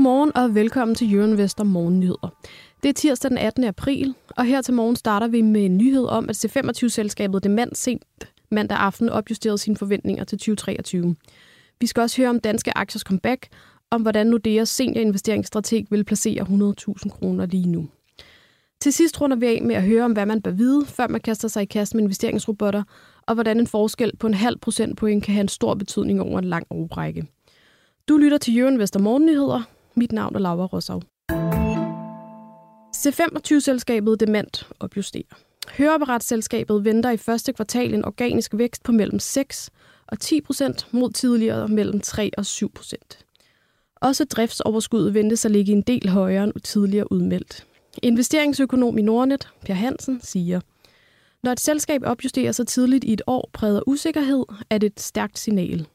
Godmorgen og velkommen til Jørgen Vester Morgennyheder. Det er tirsdag den 18. april, og her til morgen starter vi med en nyhed om, at C25-selskabet Demand sent mandag aften opjusterede sine forventninger til 2023. Vi skal også høre om danske aktiers comeback, om hvordan Nordeas seniorinvesteringsstrateg vil placere 100.000 kroner lige nu. Til sidst runder vi af med at høre om, hvad man bør vide, før man kaster sig i kast med investeringsrobotter, og hvordan en forskel på en halv procentpoint kan have en stor betydning over en lang årrække. Du lytter til Jørgen Vester Morgennyheder. Mit navn er Laura Rosau. C25-selskabet Demand opjusterer. Høreapparatselskabet venter i første kvartal en organisk vækst på mellem 6 og 10 procent mod tidligere mellem 3 og 7 procent. Også driftsoverskuddet ventes at ligge en del højere end tidligere udmeldt. Investeringsøkonom i Nordnet, Per Hansen, siger, når et selskab opjusterer sig tidligt i et år præget usikkerhed, er det et stærkt signal.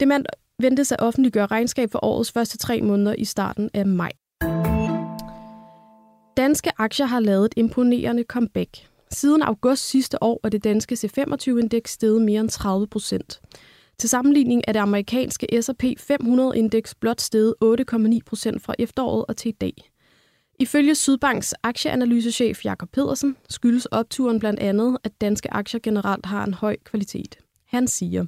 Demand ventes at offentliggøre regnskab for årets første tre måneder i starten af maj. Danske aktier har lavet et imponerende comeback. Siden august sidste år er det danske C25-indeks steget mere end 30 procent. Til sammenligning er det amerikanske S&P 500-indeks blot steget 8,9 procent fra efteråret og til i dag. Ifølge Sydbanks aktieanalysechef Jakob Pedersen skyldes opturen blandt andet, at danske aktier generelt har en høj kvalitet. Han siger,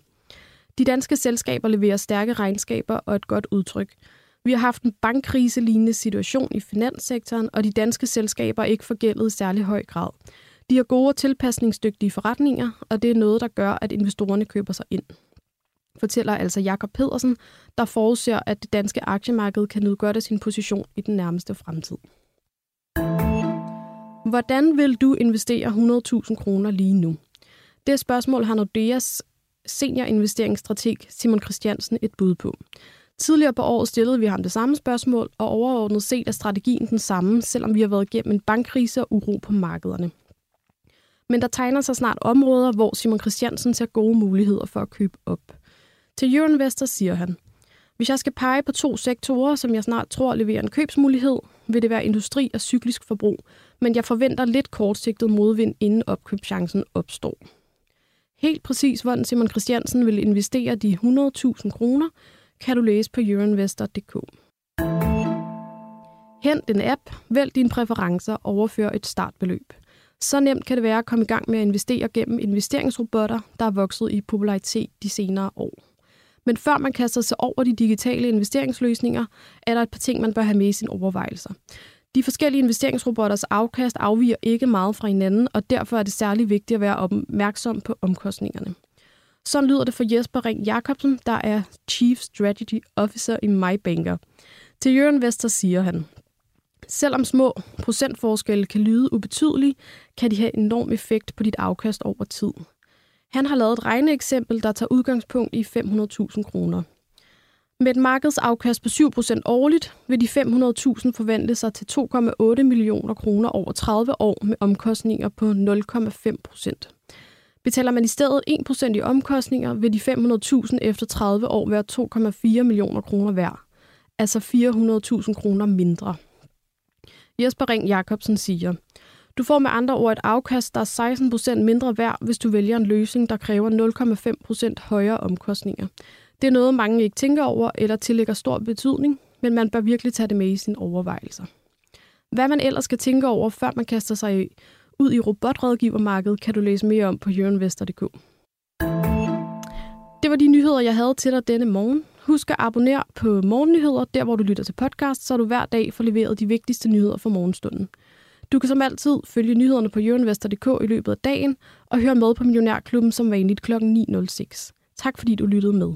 de danske selskaber leverer stærke regnskaber og et godt udtryk. Vi har haft en bankkriselignende situation i finanssektoren, og de danske selskaber er ikke forgældet i særlig høj grad. De har gode og tilpasningsdygtige forretninger, og det er noget, der gør, at investorerne køber sig ind. Fortæller altså Jakob Pedersen, der forudser, at det danske aktiemarked kan nyde godt af sin position i den nærmeste fremtid. Hvordan vil du investere 100.000 kroner lige nu? Det spørgsmål har Nordeas seniorinvesteringsstrateg Simon Christiansen et bud på. Tidligere på året stillede vi ham det samme spørgsmål, og overordnet set er strategien den samme, selvom vi har været igennem en bankkrise og uro på markederne. Men der tegner sig snart områder, hvor Simon Christiansen ser gode muligheder for at købe op. Til Euroinvestor siger han, hvis jeg skal pege på to sektorer, som jeg snart tror leverer en købsmulighed, vil det være industri og cyklisk forbrug, men jeg forventer lidt kortsigtet modvind, inden opkøbschancen opstår. Helt præcis, hvordan Simon Christiansen vil investere de 100.000 kroner, kan du læse på euroinvestor.dk. Hent en app, vælg dine præferencer og overfør et startbeløb. Så nemt kan det være at komme i gang med at investere gennem investeringsrobotter, der er vokset i popularitet de senere år. Men før man kaster sig over de digitale investeringsløsninger, er der et par ting, man bør have med i sine overvejelser. De forskellige investeringsrobotters afkast afviger ikke meget fra hinanden, og derfor er det særlig vigtigt at være opmærksom på omkostningerne. Sådan lyder det for Jesper Ring Jacobsen, der er Chief Strategy Officer i MyBanker. Til Jørgen Vester siger han, Selvom små procentforskelle kan lyde ubetydelige, kan de have enorm effekt på dit afkast over tid. Han har lavet et regneeksempel, der tager udgangspunkt i 500.000 kroner. Med et markedsafkast på 7% årligt vil de 500.000 forvente sig til 2,8 millioner kroner over 30 år med omkostninger på 0,5%. Betaler man i stedet 1% i omkostninger, vil de 500.000 efter 30 år være 2,4 millioner kroner værd. Altså 400.000 kroner mindre. Jesper Ring Jacobsen siger, du får med andre ord et afkast, der er 16% mindre værd, hvis du vælger en løsning, der kræver 0,5% højere omkostninger. Det er noget, mange ikke tænker over eller tillægger stor betydning, men man bør virkelig tage det med i sine overvejelser. Hvad man ellers skal tænke over, før man kaster sig ud i robotrådgivermarkedet, kan du læse mere om på jørgenvester.dk. Det var de nyheder, jeg havde til dig denne morgen. Husk at abonnere på Morgennyheder, der hvor du lytter til podcast, så du hver dag får leveret de vigtigste nyheder for morgenstunden. Du kan som altid følge nyhederne på jørgenvester.dk i løbet af dagen og høre med på Millionærklubben som vanligt kl. 9.06. Tak fordi du lyttede med.